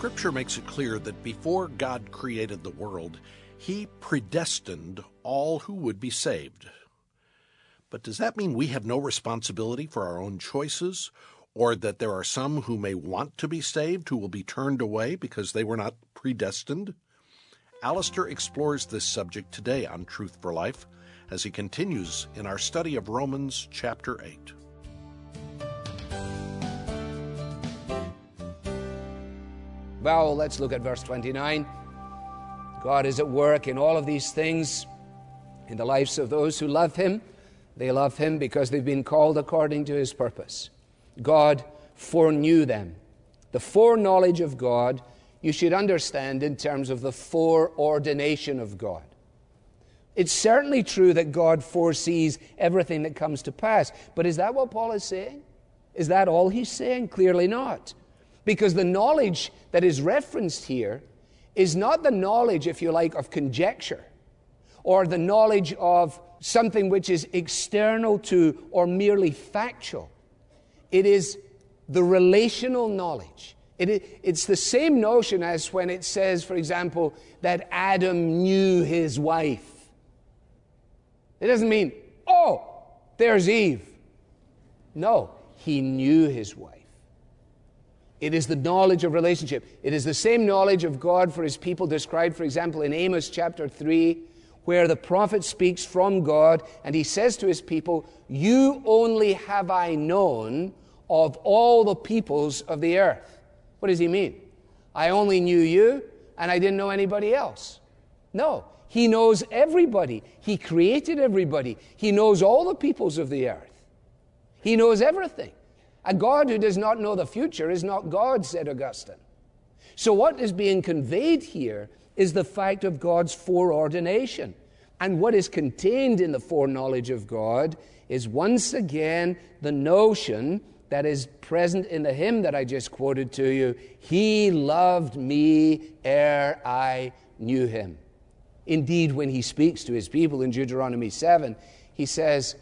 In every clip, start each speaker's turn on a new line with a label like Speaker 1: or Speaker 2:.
Speaker 1: Scripture makes it clear that before God created the world, He predestined all who would be saved. But does that mean we have no responsibility for our own choices, or that there are some who may want to be saved who will be turned away because they were not predestined? Alistair explores this subject today on Truth for Life as he continues in our study of Romans chapter 8.
Speaker 2: Well, let's look at verse 29. God is at work in all of these things in the lives of those who love Him. They love Him because they've been called according to His purpose. God foreknew them. The foreknowledge of God you should understand in terms of the foreordination of God. It's certainly true that God foresees everything that comes to pass, but is that what Paul is saying? Is that all he's saying? Clearly not. Because the knowledge that is referenced here is not the knowledge, if you like, of conjecture or the knowledge of something which is external to or merely factual. It is the relational knowledge. It, it's the same notion as when it says, for example, that Adam knew his wife. It doesn't mean, oh, there's Eve. No, he knew his wife. It is the knowledge of relationship. It is the same knowledge of God for his people described, for example, in Amos chapter 3, where the prophet speaks from God and he says to his people, You only have I known of all the peoples of the earth. What does he mean? I only knew you and I didn't know anybody else. No, he knows everybody. He created everybody. He knows all the peoples of the earth. He knows everything. A God who does not know the future is not God, said Augustine. So, what is being conveyed here is the fact of God's foreordination. And what is contained in the foreknowledge of God is once again the notion that is present in the hymn that I just quoted to you He loved me ere I knew him. Indeed, when he speaks to his people in Deuteronomy 7, he says,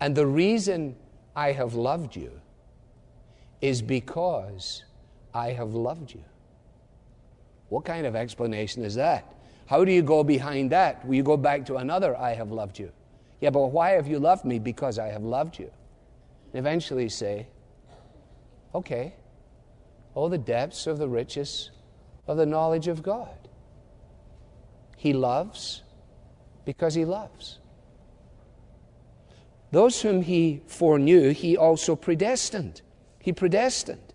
Speaker 2: And the reason I have loved you is because I have loved you. What kind of explanation is that? How do you go behind that? Will you go back to another, I have loved you? Yeah, but why have you loved me? Because I have loved you. And eventually say, okay, oh, the depths of the riches of the knowledge of God. He loves because he loves. Those whom he foreknew, he also predestined. He predestined.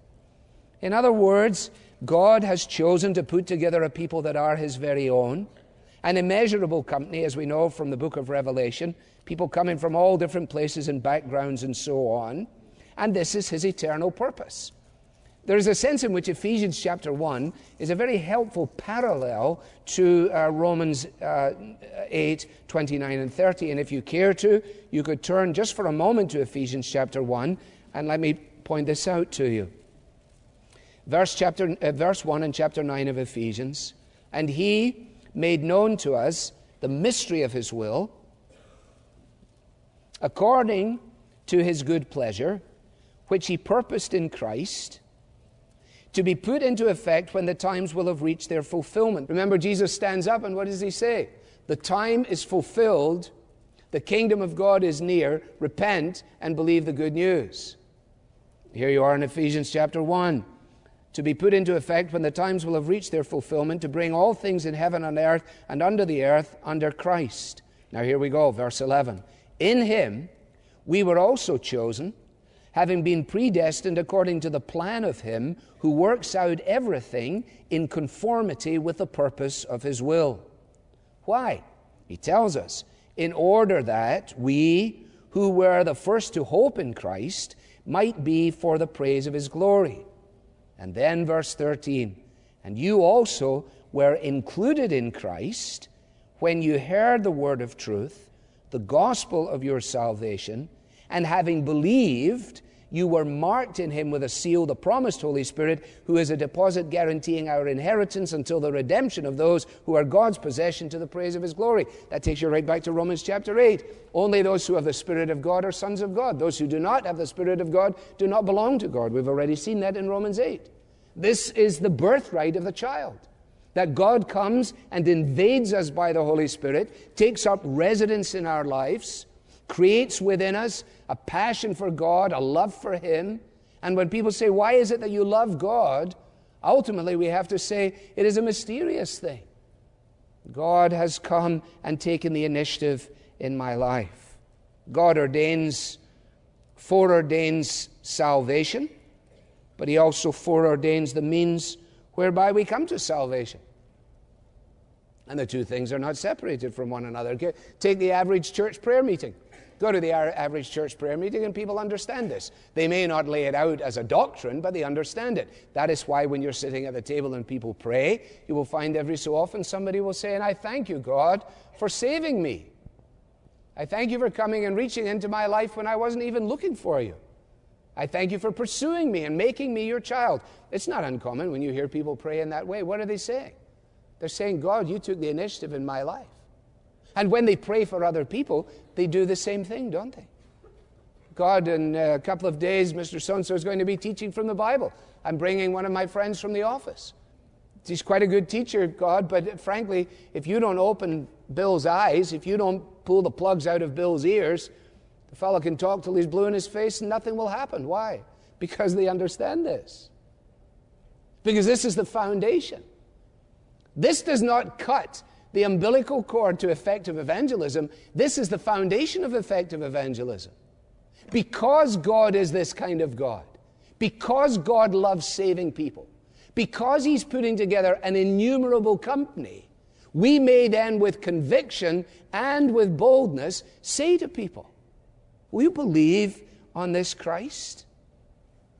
Speaker 2: In other words, God has chosen to put together a people that are his very own, an immeasurable company, as we know from the book of Revelation, people coming from all different places and backgrounds and so on. And this is his eternal purpose. There is a sense in which Ephesians chapter 1 is a very helpful parallel to uh, Romans uh, 8, 29, and 30. And if you care to, you could turn just for a moment to Ephesians chapter 1 and let me point this out to you. Verse, chapter, uh, verse 1 and chapter 9 of Ephesians. And he made known to us the mystery of his will, according to his good pleasure, which he purposed in Christ, to be put into effect when the times will have reached their fulfillment. Remember, Jesus stands up and what does he say? The time is fulfilled, the kingdom of God is near, repent and believe the good news. Here you are in Ephesians chapter 1. To be put into effect when the times will have reached their fulfillment, to bring all things in heaven and earth and under the earth under Christ. Now here we go, verse 11. In him we were also chosen, having been predestined according to the plan of him who works out everything in conformity with the purpose of his will. Why? He tells us, in order that we, who were the first to hope in Christ, might be for the praise of his glory. And then, verse 13, and you also were included in Christ when you heard the word of truth, the gospel of your salvation, and having believed, you were marked in him with a seal, the promised Holy Spirit, who is a deposit guaranteeing our inheritance until the redemption of those who are God's possession to the praise of his glory. That takes you right back to Romans chapter 8. Only those who have the Spirit of God are sons of God. Those who do not have the Spirit of God do not belong to God. We've already seen that in Romans 8. This is the birthright of the child. That God comes and invades us by the Holy Spirit, takes up residence in our lives, creates within us a passion for God, a love for Him. And when people say, Why is it that you love God? Ultimately, we have to say it is a mysterious thing. God has come and taken the initiative in my life. God ordains, foreordains salvation, but He also foreordains the means whereby we come to salvation. And the two things are not separated from one another. Take the average church prayer meeting. Go to the average church prayer meeting and people understand this. They may not lay it out as a doctrine, but they understand it. That is why when you're sitting at the table and people pray, you will find every so often somebody will say, And I thank you, God, for saving me. I thank you for coming and reaching into my life when I wasn't even looking for you. I thank you for pursuing me and making me your child. It's not uncommon when you hear people pray in that way. What are they saying? They're saying, God, you took the initiative in my life. And when they pray for other people, they do the same thing, don't they? God, in a couple of days, Mr. So and so is going to be teaching from the Bible. I'm bringing one of my friends from the office. He's quite a good teacher, God, but frankly, if you don't open Bill's eyes, if you don't pull the plugs out of Bill's ears, the fellow can talk till he's blue in his face and nothing will happen. Why? Because they understand this. Because this is the foundation. This does not cut the umbilical cord to effective evangelism. This is the foundation of effective evangelism. Because God is this kind of God, because God loves saving people, because He's putting together an innumerable company, we may then, with conviction and with boldness, say to people, Will you believe on this Christ?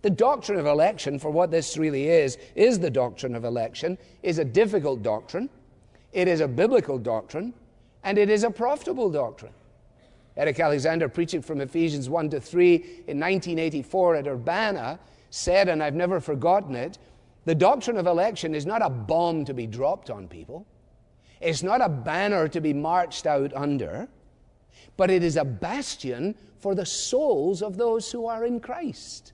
Speaker 2: The doctrine of election, for what this really is, is the doctrine of election, is a difficult doctrine. It is a biblical doctrine, and it is a profitable doctrine. Eric Alexander, preaching from Ephesians 1 to 3 in 1984 at Urbana, said, and I've never forgotten it the doctrine of election is not a bomb to be dropped on people, it's not a banner to be marched out under, but it is a bastion for the souls of those who are in Christ.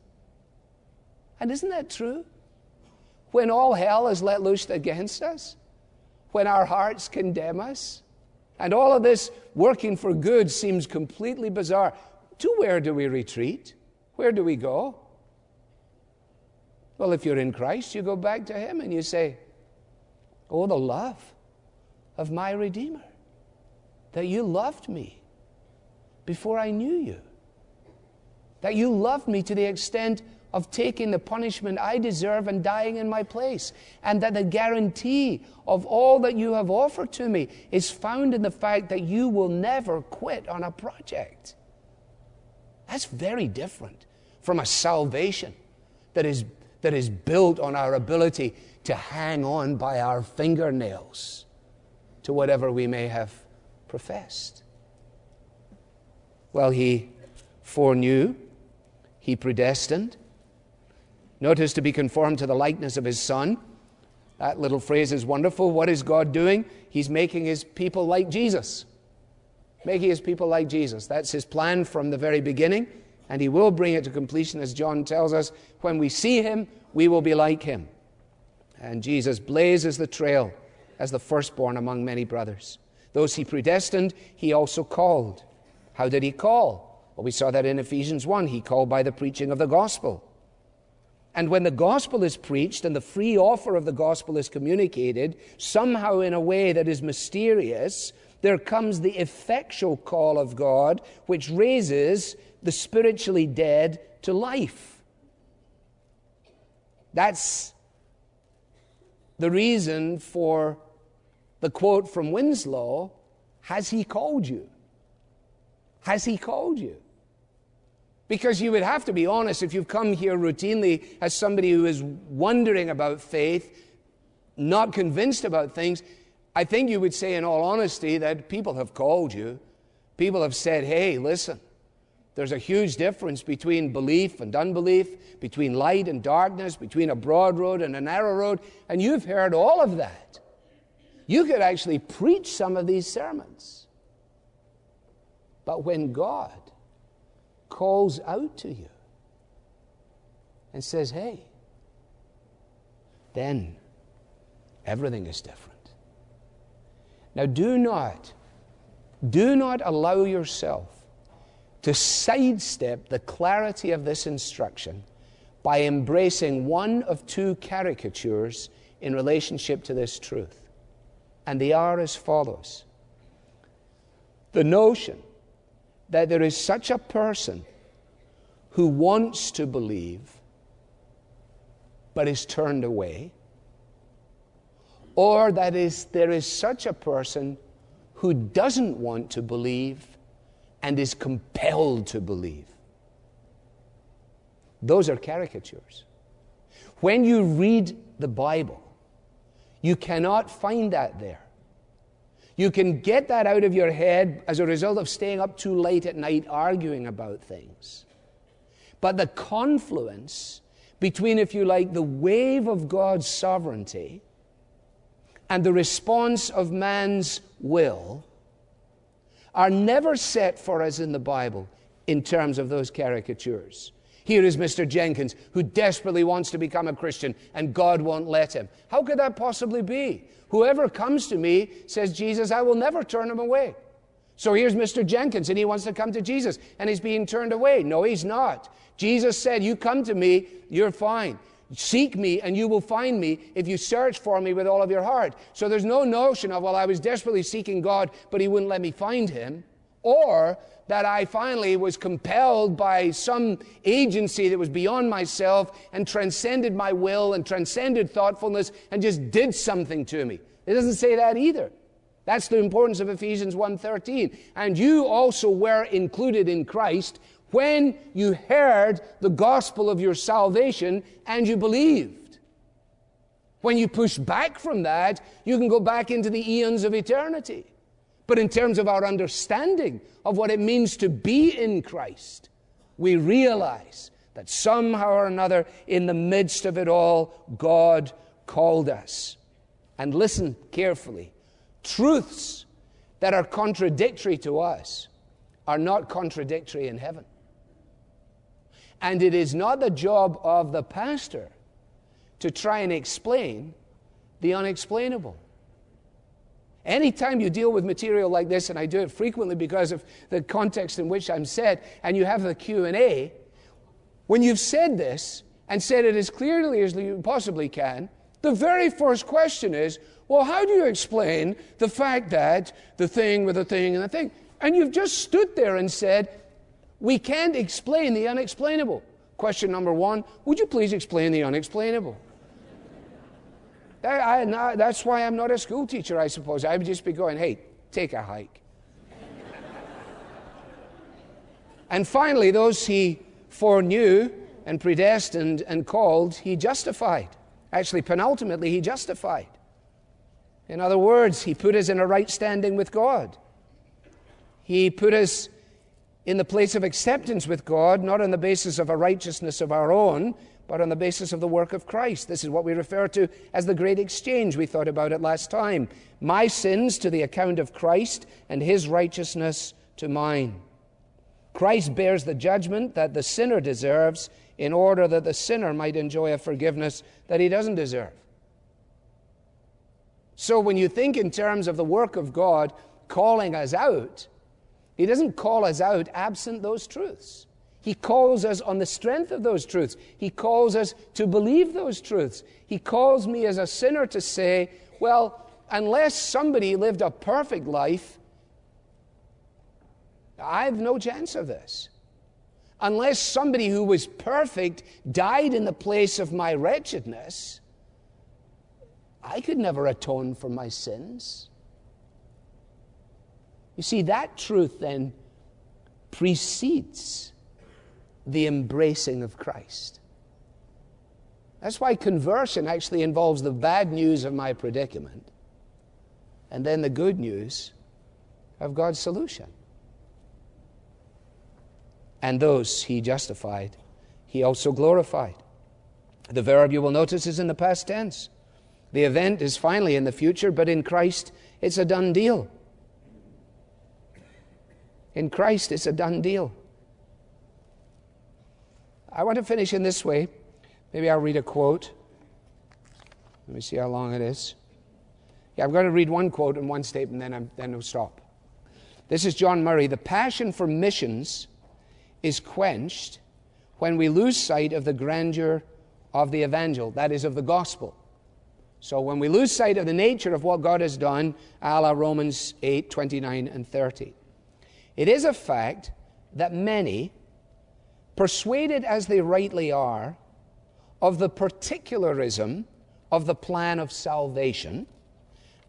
Speaker 2: And isn't that true? When all hell is let loose against us, when our hearts condemn us, and all of this working for good seems completely bizarre, to where do we retreat? Where do we go? Well, if you're in Christ, you go back to Him and you say, Oh, the love of my Redeemer, that you loved me before I knew you, that you loved me to the extent of taking the punishment I deserve and dying in my place. And that the guarantee of all that you have offered to me is found in the fact that you will never quit on a project. That's very different from a salvation that is, that is built on our ability to hang on by our fingernails to whatever we may have professed. Well, he foreknew, he predestined, Notice to be conformed to the likeness of his son. That little phrase is wonderful. What is God doing? He's making his people like Jesus. Making his people like Jesus. That's his plan from the very beginning, and he will bring it to completion, as John tells us. When we see him, we will be like him. And Jesus blazes the trail as the firstborn among many brothers. Those he predestined, he also called. How did he call? Well, we saw that in Ephesians 1. He called by the preaching of the gospel. And when the gospel is preached and the free offer of the gospel is communicated, somehow in a way that is mysterious, there comes the effectual call of God, which raises the spiritually dead to life. That's the reason for the quote from Winslow Has he called you? Has he called you? Because you would have to be honest if you've come here routinely as somebody who is wondering about faith, not convinced about things. I think you would say, in all honesty, that people have called you. People have said, hey, listen, there's a huge difference between belief and unbelief, between light and darkness, between a broad road and a narrow road, and you've heard all of that. You could actually preach some of these sermons. But when God calls out to you and says, Hey, then everything is different. Now, do not, do not allow yourself to sidestep the clarity of this instruction by embracing one of two caricatures in relationship to this truth. And they are as follows the notion that there is such a person who wants to believe but is turned away, or that is, there is such a person who doesn't want to believe and is compelled to believe. Those are caricatures. When you read the Bible, you cannot find that there. You can get that out of your head as a result of staying up too late at night arguing about things. But the confluence between, if you like, the wave of God's sovereignty and the response of man's will are never set for us in the Bible in terms of those caricatures. Here is Mr. Jenkins, who desperately wants to become a Christian, and God won't let him. How could that possibly be? Whoever comes to me, says Jesus, I will never turn him away. So here's Mr. Jenkins, and he wants to come to Jesus, and he's being turned away. No, he's not. Jesus said, You come to me, you're fine. Seek me and you will find me if you search for me with all of your heart. So there's no notion of, well, I was desperately seeking God, but he wouldn't let me find him. Or that I finally was compelled by some agency that was beyond myself and transcended my will and transcended thoughtfulness and just did something to me. It doesn't say that either. That's the importance of Ephesians 1:13. And you also were included in Christ when you heard the gospel of your salvation and you believed. When you push back from that, you can go back into the eons of eternity. But in terms of our understanding of what it means to be in Christ, we realize that somehow or another, in the midst of it all, God called us. And listen carefully truths that are contradictory to us are not contradictory in heaven. And it is not the job of the pastor to try and explain the unexplainable. Anytime you deal with material like this, and I do it frequently because of the context in which I'm set, and you have the Q&A, when you've said this and said it as clearly as you possibly can, the very first question is, well, how do you explain the fact that the thing with the thing and the thing? And you've just stood there and said, we can't explain the unexplainable. Question number one Would you please explain the unexplainable? That, I, that's why I'm not a school teacher, I suppose. I would just be going, hey, take a hike. and finally, those he foreknew and predestined and called, he justified. Actually, penultimately, he justified. In other words, he put us in a right standing with God. He put us in the place of acceptance with God, not on the basis of a righteousness of our own, but on the basis of the work of Christ. This is what we refer to as the great exchange. We thought about it last time. My sins to the account of Christ, and his righteousness to mine. Christ bears the judgment that the sinner deserves in order that the sinner might enjoy a forgiveness that he doesn't deserve. So when you think in terms of the work of God calling us out, he doesn't call us out absent those truths. He calls us on the strength of those truths. He calls us to believe those truths. He calls me as a sinner to say, well, unless somebody lived a perfect life, I have no chance of this. Unless somebody who was perfect died in the place of my wretchedness, I could never atone for my sins. You see, that truth then precedes the embracing of Christ. That's why conversion actually involves the bad news of my predicament and then the good news of God's solution. And those he justified, he also glorified. The verb you will notice is in the past tense. The event is finally in the future, but in Christ it's a done deal. In Christ, it's a done deal. I want to finish in this way. Maybe I'll read a quote. Let me see how long it is. Yeah, I'm going to read one quote and one statement, then, I'm, then we'll stop. This is John Murray. The passion for missions is quenched when we lose sight of the grandeur of the evangel, that is, of the gospel. So when we lose sight of the nature of what God has done, a la Romans 8, 29 and 30. It is a fact that many, persuaded as they rightly are of the particularism of the plan of salvation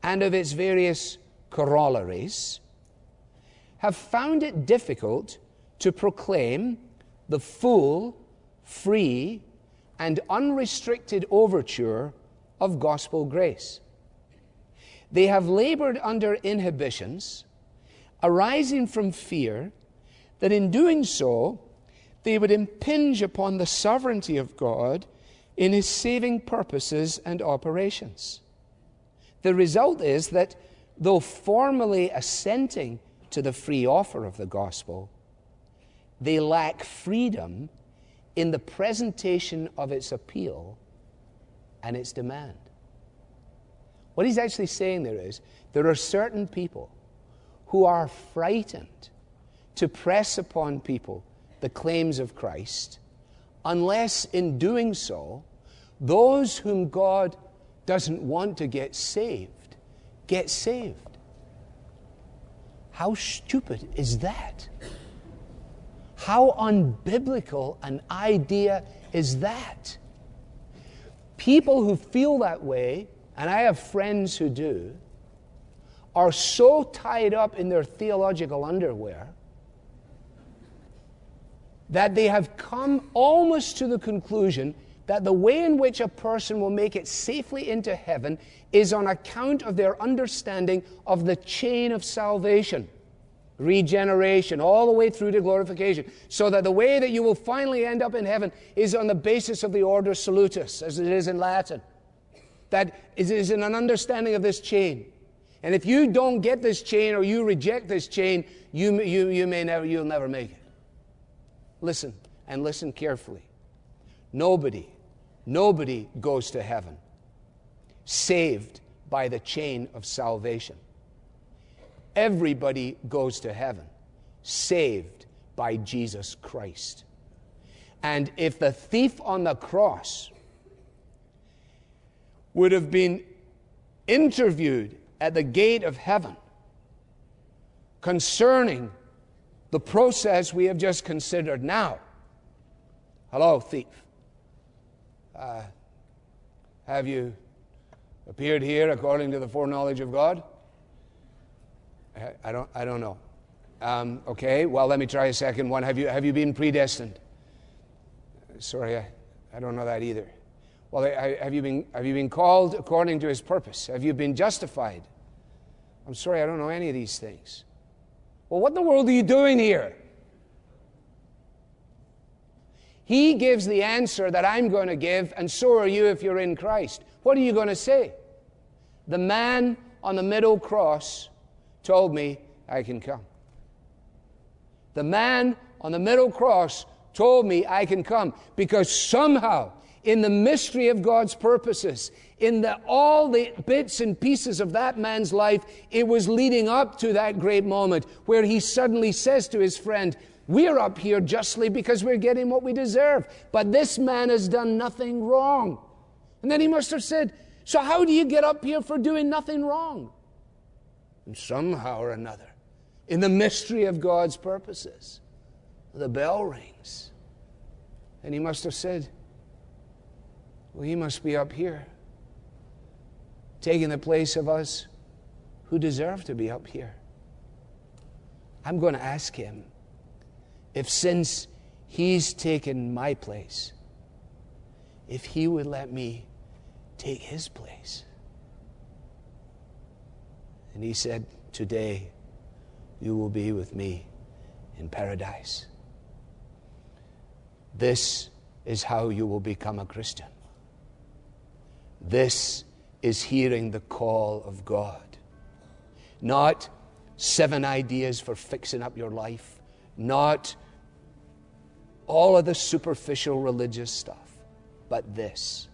Speaker 2: and of its various corollaries, have found it difficult to proclaim the full, free, and unrestricted overture of gospel grace. They have labored under inhibitions arising from fear that in doing so, they would impinge upon the sovereignty of God in his saving purposes and operations. The result is that though formally assenting to the free offer of the gospel, they lack freedom in the presentation of its appeal and its demand. What he's actually saying there is there are certain people who are frightened to press upon people the claims of Christ unless in doing so, those whom God doesn't want to get saved get saved. How stupid is that? How unbiblical an idea is that? People who feel that way, and I have friends who do, are so tied up in their theological underwear that they have come almost to the conclusion that the way in which a person will make it safely into heaven is on account of their understanding of the chain of salvation, regeneration, all the way through to glorification. So that the way that you will finally end up in heaven is on the basis of the ordo salutis, as it is in Latin. That is in an understanding of this chain. And if you don't get this chain or you reject this chain, you, you, you may never, you'll never make it. Listen, and listen carefully. Nobody, nobody goes to heaven saved by the chain of salvation. Everybody goes to heaven saved by Jesus Christ. And if the thief on the cross would have been interviewed at the gate of heaven concerning the process we have just considered now. Hello, thief. Uh, have you appeared here according to the foreknowledge of God? I don't, I don't know. Um, okay, well, let me try a second one. Have you, have you been predestined? Sorry, I, I don't know that either. Well, have you, been, have you been called according to his purpose? Have you been justified? I'm sorry, I don't know any of these things. Well, what in the world are you doing here? He gives the answer that I'm going to give, and so are you if you're in Christ. What are you going to say? The man on the middle cross told me I can come. The man on the middle cross told me I can come because somehow, in the mystery of God's purposes, in the, all the bits and pieces of that man's life, it was leading up to that great moment where he suddenly says to his friend, We're up here justly because we're getting what we deserve, but this man has done nothing wrong. And then he must have said, So how do you get up here for doing nothing wrong? And somehow or another, in the mystery of God's purposes, the bell rings. And he must have said, Well, he must be up here taking the place of us who deserve to be up here. I'm going to ask him if, since he's taken my place, if he would let me take his place. And he said, Today you will be with me in paradise. This is how you will become a Christian. This is hearing the call of God. Not seven ideas for fixing up your life, not all of the superficial religious stuff, but this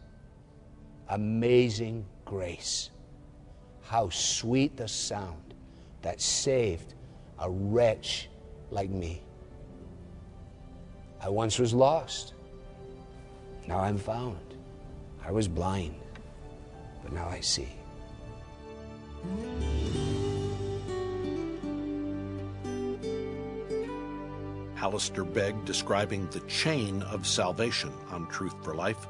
Speaker 2: Amazing grace. How sweet the sound that saved a wretch like me. I once was lost. Now I'm found. I was blind, but now I see.
Speaker 1: Alistair Begg describing the chain of salvation on Truth for Life.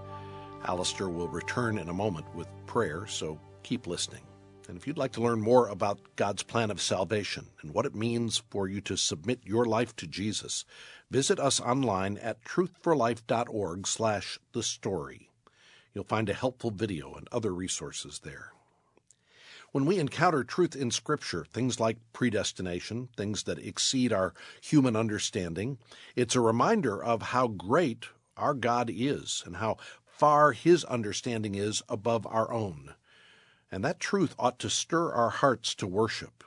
Speaker 1: Alistair will return in a moment with prayer, so keep listening. And if you'd like to learn more about God's plan of salvation and what it means for you to submit your life to Jesus, visit us online at truthforlife.org slash the story. You'll find a helpful video and other resources there. When we encounter truth in Scripture, things like predestination, things that exceed our human understanding, it's a reminder of how great our God is and how far His understanding is above our own. And that truth ought to stir our hearts to worship.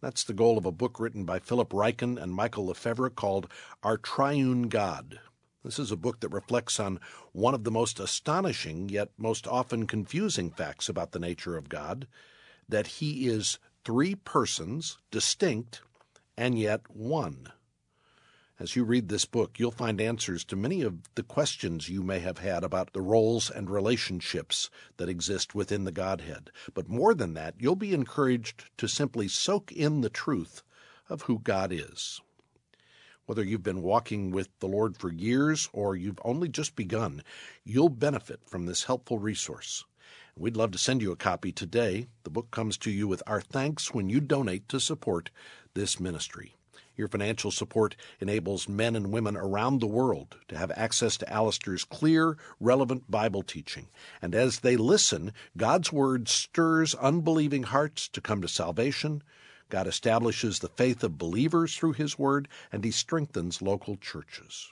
Speaker 1: That's the goal of a book written by Philip Ryken and Michael LeFebvre called Our Triune God. This is a book that reflects on one of the most astonishing yet most often confusing facts about the nature of God that he is three persons, distinct, and yet one. As you read this book, you'll find answers to many of the questions you may have had about the roles and relationships that exist within the Godhead. But more than that, you'll be encouraged to simply soak in the truth of who God is. Whether you've been walking with the Lord for years or you've only just begun, you'll benefit from this helpful resource. We'd love to send you a copy today. The book comes to you with our thanks when you donate to support this ministry. Your financial support enables men and women around the world to have access to Alistair's clear, relevant Bible teaching. And as they listen, God's Word stirs unbelieving hearts to come to salvation. God establishes the faith of believers through His Word, and He strengthens local churches.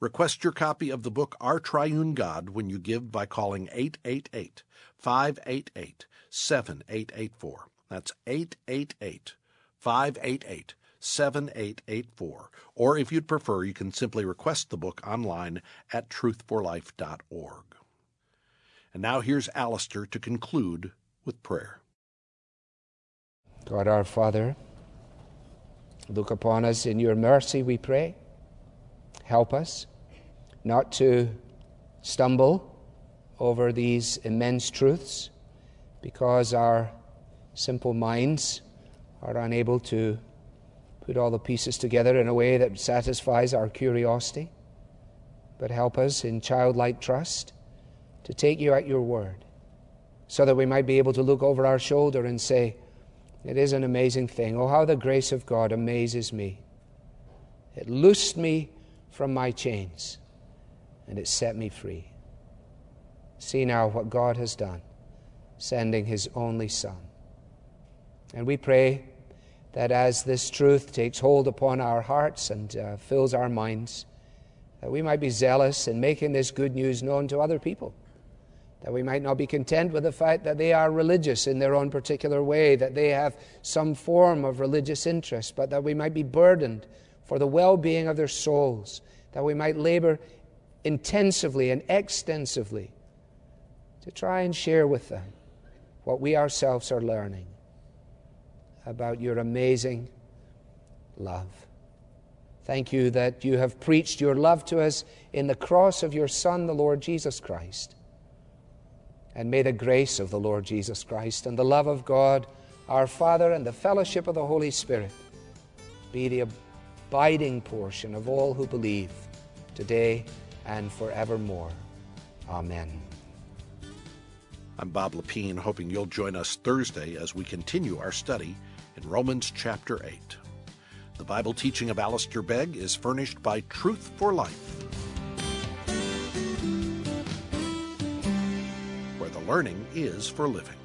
Speaker 1: Request your copy of the book Our Triune God when you give by calling 888 588 7884. That's 888 588 7884. Or if you'd prefer, you can simply request the book online at truthforlife.org. And now here's Alistair to conclude with prayer.
Speaker 2: God our Father, look upon us in your mercy, we pray. Help us not to stumble over these immense truths because our simple minds are unable to put all the pieces together in a way that satisfies our curiosity. But help us in childlike trust to take you at your word so that we might be able to look over our shoulder and say, It is an amazing thing. Oh, how the grace of God amazes me. It loosed me from my chains, and it set me free. See now what God has done, sending His only Son. And we pray that as this truth takes hold upon our hearts and uh, fills our minds, that we might be zealous in making this good news known to other people. That we might not be content with the fact that they are religious in their own particular way, that they have some form of religious interest, but that we might be burdened for the well being of their souls that we might labor intensively and extensively to try and share with them what we ourselves are learning about your amazing love. Thank you that you have preached your love to us in the cross of your Son, the Lord Jesus Christ. And may the grace of the Lord Jesus Christ and the love of God, our Father, and the fellowship of the Holy Spirit be the abiding portion of all who believe today and forevermore. Amen.
Speaker 1: I'm Bob Lepine, hoping you'll join us Thursday as we continue our study in Romans chapter 8. The Bible teaching of Alistair Begg is furnished by Truth for Life, learning is for living.